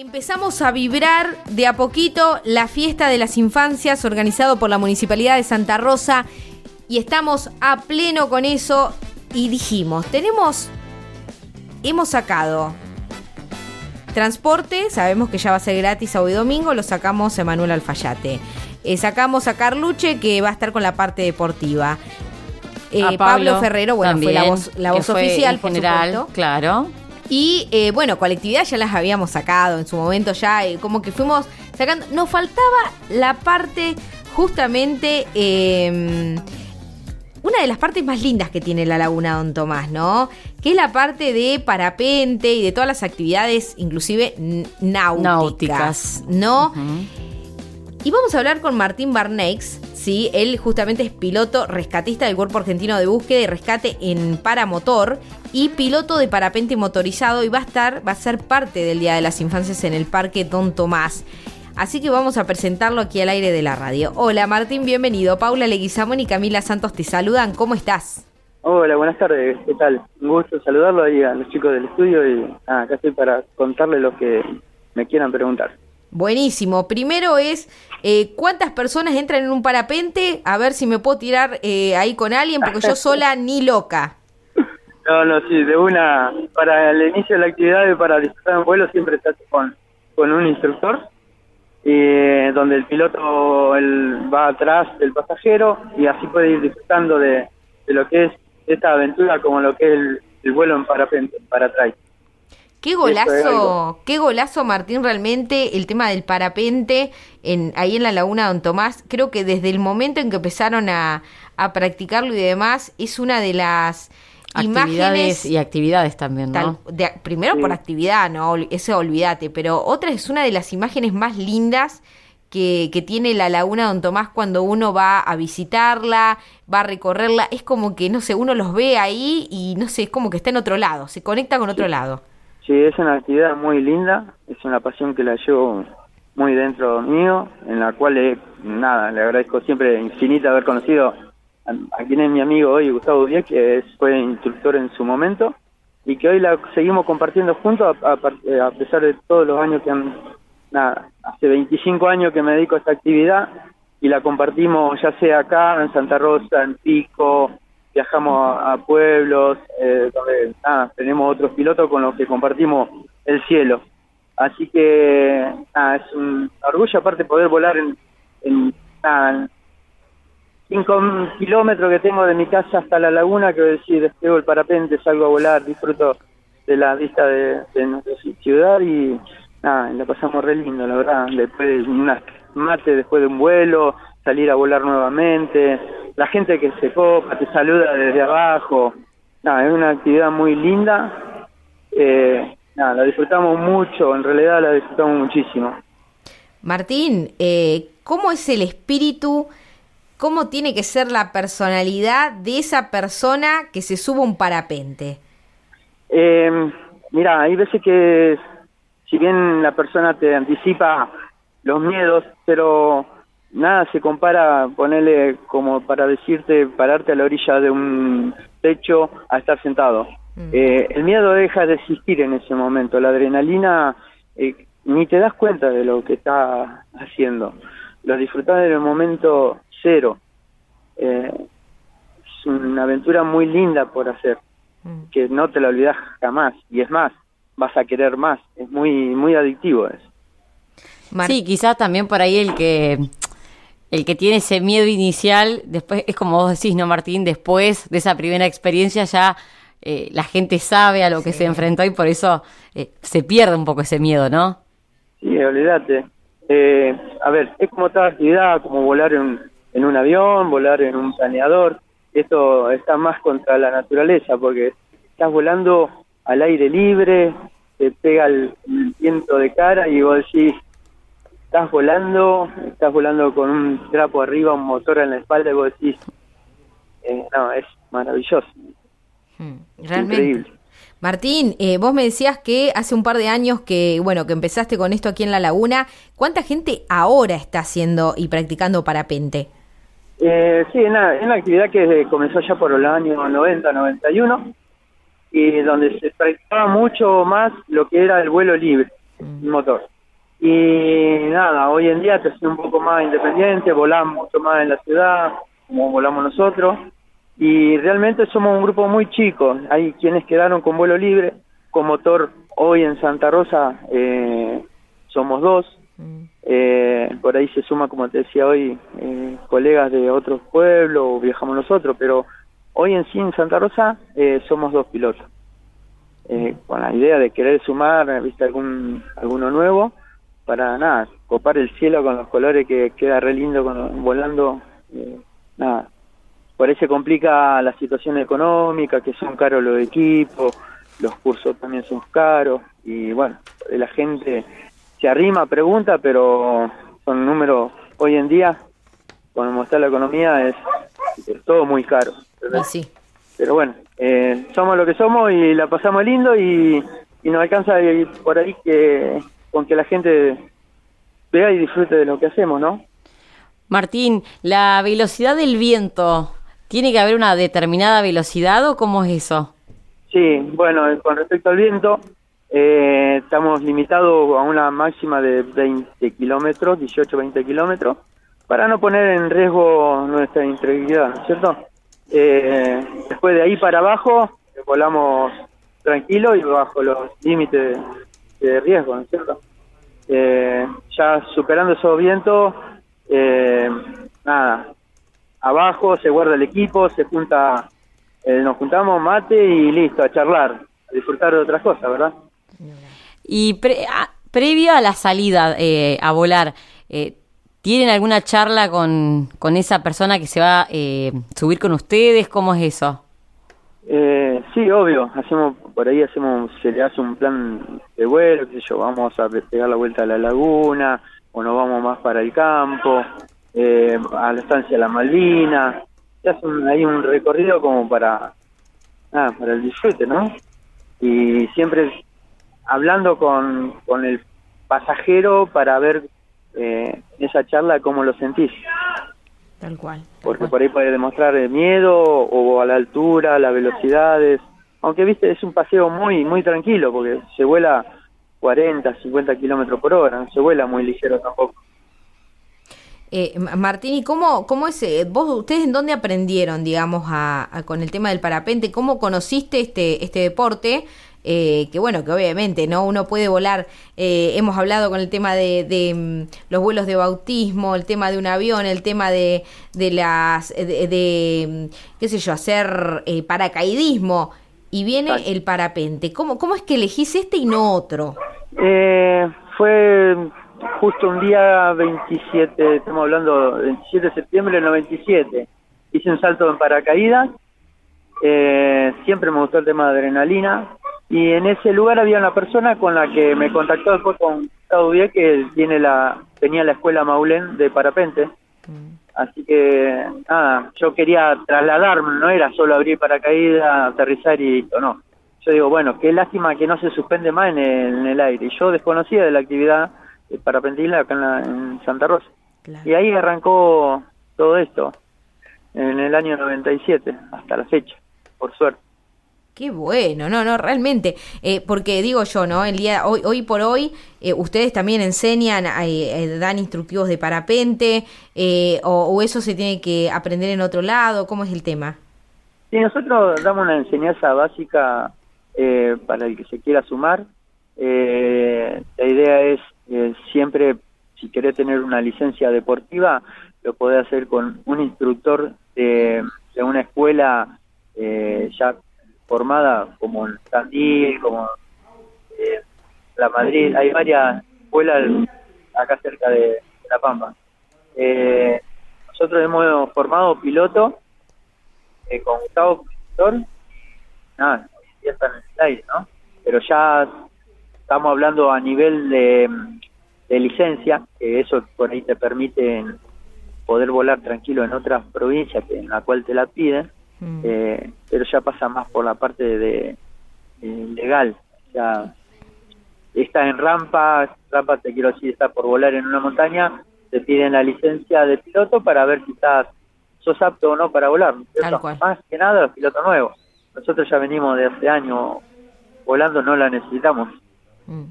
Empezamos a vibrar de a poquito la fiesta de las infancias organizado por la Municipalidad de Santa Rosa y estamos a pleno con eso y dijimos, tenemos, hemos sacado transporte, sabemos que ya va a ser gratis hoy domingo, lo sacamos Emanuel Alfayate. Eh, sacamos a Carluche que va a estar con la parte deportiva. Eh, A Pablo, Ferrero, bueno, fue la voz, la voz oficial, en por general, supuesto. claro. Y eh, bueno, colectividad ya las habíamos sacado en su momento, ya eh, como que fuimos sacando. Nos faltaba la parte, justamente, eh, una de las partes más lindas que tiene la Laguna Don Tomás, ¿no? Que es la parte de parapente y de todas las actividades, inclusive náuticas, Náuticas. ¿no? Y vamos a hablar con Martín Barneix, ¿sí? Él justamente es piloto rescatista del Cuerpo Argentino de Búsqueda y Rescate en paramotor y piloto de parapente motorizado y va a estar, va a ser parte del Día de las Infancias en el Parque Don Tomás. Así que vamos a presentarlo aquí al aire de la radio. Hola Martín, bienvenido. Paula Leguizamón y Camila Santos te saludan. ¿Cómo estás? Hola, buenas tardes, ¿qué tal? Un gusto saludarlo ahí a los chicos del estudio y ah, acá estoy para contarles lo que me quieran preguntar. Buenísimo. Primero es eh, cuántas personas entran en un parapente. A ver si me puedo tirar eh, ahí con alguien, porque yo sola ni loca. No, no, sí, de una, para el inicio de la actividad y para disfrutar un vuelo siempre estás con, con un instructor, y donde el piloto va atrás del pasajero y así puede ir disfrutando de, de lo que es esta aventura como lo que es el, el vuelo en parapente, para atrás. Qué golazo, qué golazo Martín realmente el tema del parapente en ahí en la Laguna Don Tomás. Creo que desde el momento en que empezaron a, a practicarlo y demás es una de las Actividades imágenes y actividades también, Tal- ¿no? de- primero Sí. por actividad, no, eso olvídate, pero otra es una de las imágenes más lindas que, que tiene la Laguna Don Tomás cuando uno va a visitarla, va a recorrerla, es como que, no sé, uno los ve ahí y no sé, es como que está en otro lado, se conecta con otro lado. Sí, es una actividad muy linda, es una pasión que la llevo muy dentro mío, en la cual, eh, nada, le agradezco siempre infinita haber conocido a, a quien es mi amigo hoy, Gustavo Díaz, que es- fue instructor en su momento, y que hoy la seguimos compartiendo juntos, a, a eh, a pesar de todos los años que han, hace 25 años que me dedico a esta actividad, y la compartimos ya sea acá, en Santa Rosa, en Pico, viajamos a, pueblos, eh, donde nada, tenemos otros pilotos con los que compartimos el cielo. Así que es un orgullo aparte poder volar en, en nada, en cinco kilómetros que tengo de mi casa hasta la laguna, que decir, despego el parapente, salgo a volar, disfruto de la vista de, de nuestra ci- ciudad y nada, la pasamos re lindo, la verdad, después de una mate, después de un vuelo, salir a volar nuevamente, la gente que se copa, te saluda desde abajo, nada, es una actividad muy linda, eh, nada, la disfrutamos mucho, en realidad la disfrutamos muchísimo. Martín, eh, ¿cómo es el espíritu? ¿Cómo tiene que ser la personalidad de esa persona que se sube a un parapente? Eh, mira, hay veces que si bien la persona te anticipa los miedos, pero nada se compara ponerle como para decirte pararte a la orilla de un techo a estar sentado. Mm. Eh, el miedo deja de existir en ese momento, la adrenalina eh, ni te das cuenta de lo que estás haciendo, lo disfrutás en el momento cero. Eh, es una aventura muy linda por hacer Mm. que no te la olvidas jamás y es más vas a querer más es muy muy adictivo eso Mar- Sí, quizás también por ahí el que el que tiene ese miedo inicial, después es como vos decís, ¿no, Martín? Después de esa primera experiencia ya eh, la gente sabe a lo que se enfrentó y por eso eh, se pierde un poco ese miedo, ¿no? sí olvídate Eh, a ver es como toda actividad como volar en, en un avión volar en un planeador esto está más contra la naturaleza porque estás volando al aire libre te pega el, el viento de cara y vos decís estás volando estás volando con un trapo arriba un motor en la espalda y vos decís eh, no es maravilloso Mm, Realmente. Increíble. Martín, eh, vos me decías que hace un par de años que, bueno, que empezaste con esto aquí en La Laguna. ¿Cuánta gente ahora está haciendo y practicando parapente? Eh, sí, es una, actividad que comenzó ya por los años 90, 91 y donde se practicaba mucho más lo que era el vuelo libre. sin motor. Y nada, hoy en día te soy un poco más independiente, volamos mucho más en la ciudad, como volamos nosotros, y realmente somos un grupo muy chico. Hay quienes quedaron con vuelo libre, con motor hoy en Santa Rosa eh, somos dos. Eh, por ahí se suma, como te decía hoy, eh, colegas de otros pueblos, viajamos nosotros, pero hoy en sí en Santa Rosa eh, somos dos pilotos. Eh, con la idea de querer sumar, viste, algún alguno nuevo, para nada, copar el cielo con los colores que queda re lindo con, volando, eh, nada. Por ahí se complica la situación económica, que son caros los equipos, los cursos también son caros, y bueno, la gente se arrima, pregunta, pero son números hoy en día, cuando está la economía, es, es todo muy caro. ¿verdad? Y sí. Pero bueno, eh, somos lo que somos y la pasamos lindo y, y nos alcanza por ahí que con que la gente vea y disfrute de lo que hacemos, ¿no? Martín, ¿la velocidad del viento tiene que haber una determinada velocidad o cómo es eso? Sí, bueno, eh, con respecto al viento, eh, estamos limitados a una máxima de 20 kilómetros, 18-20 kilómetros, para no poner en riesgo nuestra integridad, ¿no es cierto? Eh, después de ahí para abajo, volamos tranquilo y bajo los límites de, riesgo, ¿no es cierto? Eh, ya superando esos vientos, eh, nada, abajo se guarda el equipo, se junta, eh, nos juntamos mate y listo, a charlar, a disfrutar de otras cosas, ¿verdad? Y pre- a- previo a la salida eh, a volar, eh, ¿tienen alguna charla con, con esa persona que se va a eh, subir con ustedes? ¿Cómo es eso? Eh, sí, obvio, hacemos por ahí hacemos se le hace un plan de vuelo, qué sé yo, vamos a pegar la vuelta a la laguna o nos vamos más para el campo, eh, a la estancia de la Malvina, se hace un- ahí un recorrido como para nada, para el disfrute, ¿no? Y siempre hablando con, con el pasajero para ver eh, esa charla cómo lo sentís Tal cual. porque por ahí puede demostrar eh, miedo o a la altura, las velocidades. Aunque viste, es un paseo muy muy tranquilo porque se vuela 40, 50 kilómetros por hora, no se vuela muy ligero tampoco. Eh, Ma- Martín, ¿y cómo, cómo es, eh, vos, ustedes en dónde aprendieron, digamos, a, a- con el tema del parapente? ¿Cómo conociste este, este deporte? Eh, que bueno, que obviamente, ¿no? Uno puede volar, eh, hemos hablado con el tema de, de, mm, los vuelos de bautismo, el tema de un avión, el tema de, de las, de, de, mm, qué sé yo, hacer eh, paracaidismo, y viene el parapente. ¿Cómo, ¿Cómo es que elegís este y no otro? Eh, fue justo un día 27, estamos hablando del 27 de septiembre del 97. Hice un salto en paracaídas, eh, siempre me gustó el tema de adrenalina y en ese lugar había una persona con la que me contactó después con Gustavo que tiene la, tenía la escuela Maulén de parapente. Así que, nada, yo quería trasladarme, no era solo abrir paracaídas, aterrizar y listo, no. Yo digo, bueno, qué lástima que no se suspende más en el, en el aire. Y yo desconocía de la actividad de parapentil acá en, la- en Santa Rosa. Claro. Y ahí arrancó todo esto, en el año 97, hasta la fecha, por suerte. Qué bueno, no, no, realmente, eh, porque digo yo, ¿no? El día hoy, hoy por hoy, eh, ustedes también enseñan, eh, dan instructivos de parapente, o, eso se tiene que aprender en otro lado, ¿cómo es el tema? Sí, nosotros damos una enseñanza básica para el que se quiera sumar. La idea es siempre, si querés tener una licencia deportiva, lo podés hacer con un instructor de, de una escuela ya formada como en Tandil, como eh, La Madrid. Hay varias escuelas acá cerca de, La Pampa. Eh, nosotros hemos formado pilotos eh, con Gustavo Pintor, nada, ya está en el aire, ¿no? Pero ya estamos hablando a nivel de, de licencia, que eso por ahí te permite poder volar tranquilo en otras provincias que en la cual te la piden, Mm. eh, pero ya pasa más por la parte de, de legal, ya está en rampa, rampa te quiero decir, está por volar en una montaña, te piden la licencia de piloto para ver si estás sos apto o no para volar. Tal cual. Más que nada los pilotos nuevos. Nosotros ya venimos de hace años volando, no la necesitamos. Mm.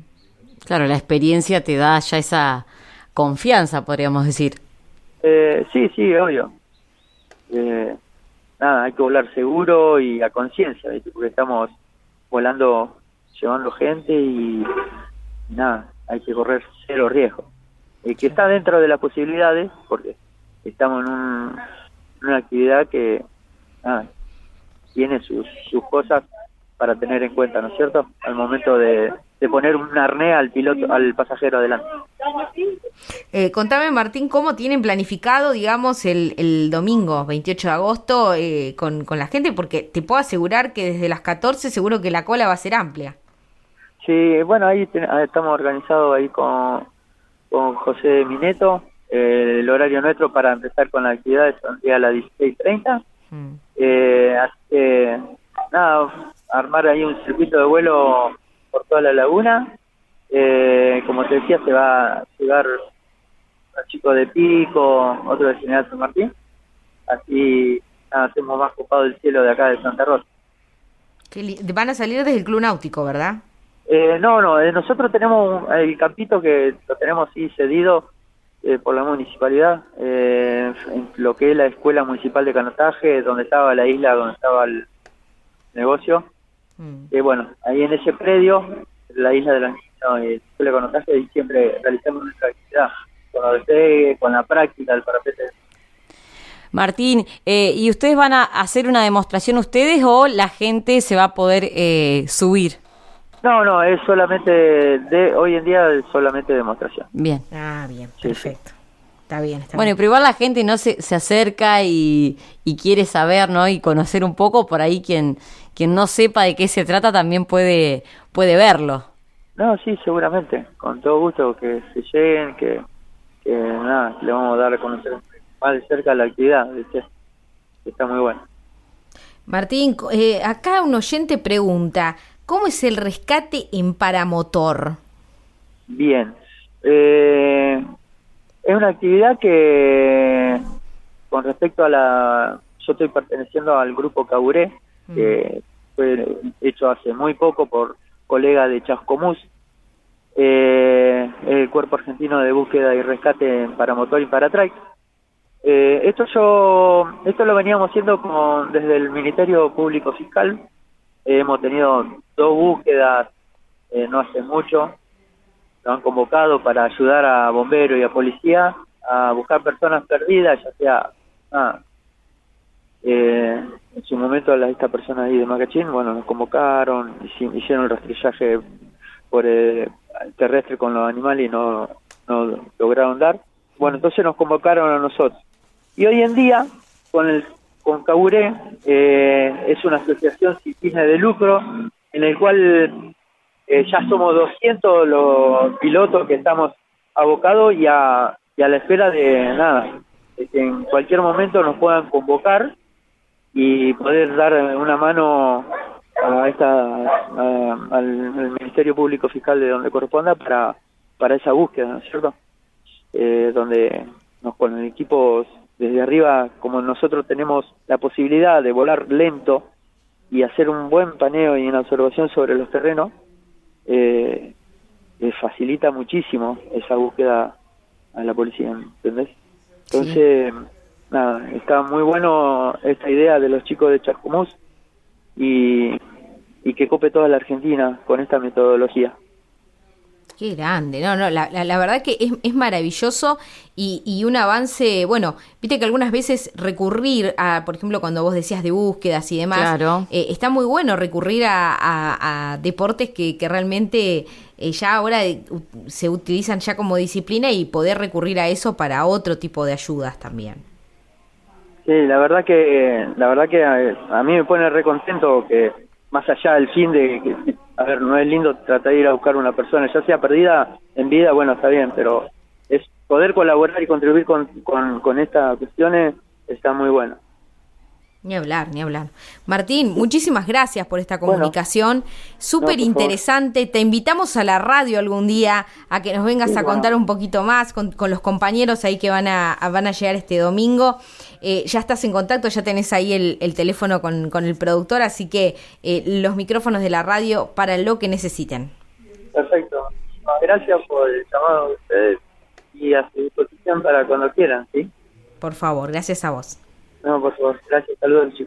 Claro, la experiencia te da ya esa confianza, podríamos decir. Eh, sí, sí, obvio. Eh, nada, hay que volar seguro y a conciencia, porque estamos volando, llevando gente y nada, hay que correr cero riesgo. y que está dentro de las posibilidades, porque estamos en, una actividad que tiene sus, sus cosas para tener en cuenta, ¿no es cierto? Al momento de, de poner un arnés al piloto, al pasajero adelante. Eh, contame, Martín, cómo tienen planificado, digamos, el, el domingo 28 de agosto eh, con, con la gente, porque te puedo asegurar que desde las 14 seguro que la cola va a ser amplia. Sí, bueno, ahí ah, estamos organizados ahí con, con José Mineto. Eh, el horario nuestro para empezar con la actividad es a las 16.30. Mm. Eh, nada, armar ahí un circuito de vuelo por toda la laguna. Eh, como te decía, se va a llegar a chico de Pico, otro de General San Martín. Así hacemos más copado el cielo de acá de Santa Rosa. van a salir desde el Club Náutico, ¿verdad? Eh, no, no, eh, nosotros tenemos el campito que lo tenemos sí cedido eh, por la municipalidad, en lo que es la Escuela Municipal de Canotaje, donde estaba la isla, donde estaba el negocio. Mm. bueno, ahí en ese predio, la isla de la eh, Escuela de Canotaje, ahí siempre realizamos nuestra actividad, con la con la práctica del parapete. Martín, ¿y ustedes van a hacer una demostración ustedes o la gente se va a poder subir? No, no, es solamente, de hoy en día es solamente demostración. Bien. Ah, bien, perfecto. Está bien, está bueno, pero igual la gente no se, se acerca y, y, quiere saber, ¿no? Y conocer un poco, por ahí quien, quien no sepa de qué se trata también puede, puede verlo. No, sí, seguramente, con todo gusto que se lleguen, que, que nada, le vamos a dar a conocer más de cerca la actividad, ¿viste? está muy bueno. Martín, eh, acá un oyente pregunta, ¿Cómo es el rescate en paramotor? Bien. Eh, es una actividad que, con respecto a la... Yo estoy perteneciendo al grupo Caburé, que fue hecho hace muy poco por colega de Chascomús, eh, el Cuerpo Argentino de Búsqueda y Rescate en Paramotor y Paratrike. Eh, esto yo, esto lo veníamos haciendo con, desde el Ministerio Público Fiscal, hemos tenido dos búsquedas eh, no hace mucho. Nos han convocado para ayudar a bomberos y a policía a buscar personas perdidas, ya sea ah, eh, en su momento a esta persona ahí de Macachín, bueno, nos convocaron, hicieron el rastrillaje por el terrestre con los animales y no, no lograron dar. Bueno, entonces nos convocaron a nosotros. Y hoy en día, con el con Caburé, eh, es una asociación sin fines de lucro en el cual eh, ya somos 200 los pilotos que estamos abocados y a, la espera de nada, en cualquier momento nos puedan convocar y poder dar una mano a esta al, Ministerio Público Fiscal de donde corresponda para para esa búsqueda, ¿no es cierto? Eh, donde nos ponen equipos desde arriba, como nosotros tenemos la posibilidad de volar lento y hacer un buen paneo y una observación sobre los terrenos, eh, facilita muchísimo esa búsqueda a la policía, ¿entendés? Entonces, nada, está muy bueno esta idea de los chicos de Chascomús y, y que cope toda la Argentina con esta metodología. Qué grande, no, no, la, la, verdad que es, es maravilloso y, y, un avance, bueno, viste que algunas veces recurrir a, por ejemplo, cuando vos decías de búsquedas y demás, eh, está muy bueno recurrir a, a, deportes que, que realmente eh, ya ahora se utilizan ya como disciplina y poder recurrir a eso para otro tipo de ayudas también. Sí, la verdad que, la verdad que a, mí me pone recontento que más allá del fin de que a ver, no es lindo tratar de ir a buscar una persona, ya sea perdida en vida, bueno, está bien, pero es poder colaborar y contribuir con, con, con estas cuestiones está muy bueno. Ni hablar, ni hablar. Martín, muchísimas gracias por esta comunicación. Súper interesante. Te invitamos a la radio algún día a que nos vengas a contar un poquito más con, los compañeros ahí que van a, van a llegar este domingo. Eh, ya estás en contacto, ya tenés ahí el, teléfono con, con, el productor, así que eh, los micrófonos de la radio para lo que necesiten. Perfecto. muchísimas gracias por el llamado de ustedes y a su disposición para cuando quieran, ¿sí? Por favor, gracias a vos. No, por favor, gracias, saludos chicos.